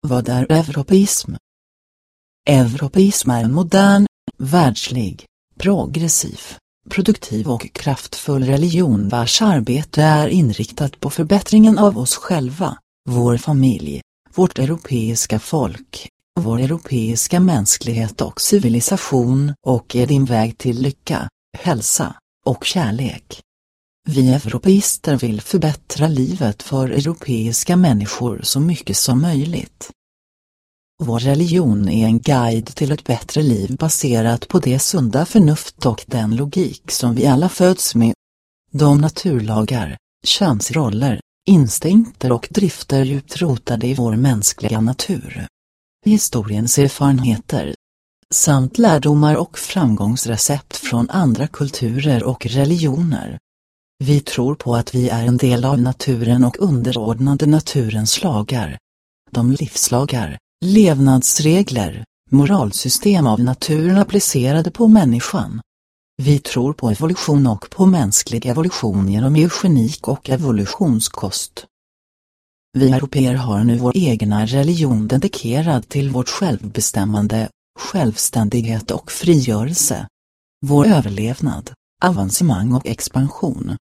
Vad är europeism? Europeism är en modern, världslig, progressiv, produktiv och kraftfull religion vars arbete är inriktat på förbättringen av oss själva, vår familj, vårt europeiska folk, vår europeiska mänsklighet och civilisation och är din väg till lycka, hälsa och kärlek. Vi europeister vill förbättra livet för europeiska människor så mycket som möjligt. Vår religion är en guide till ett bättre liv baserat på det sunda förnuft och den logik som vi alla föds med. De naturlagar, könsroller, instinkter och drifter djupt rotade i vår mänskliga natur. Historiens erfarenheter samt lärdomar och framgångsrecept från andra kulturer och religioner. Vi tror på att vi är en del av naturen och underordnade naturens lagar. De livslagar, levnadsregler, moralsystem av naturen applicerade på människan. Vi tror på evolution och på mänsklig evolution genom eugenik och evolutionskost. Vi europeer har nu vår egna religion dedikerad till vårt självbestämmande, självständighet och frigörelse. Vår överlevnad, avancemang och expansion.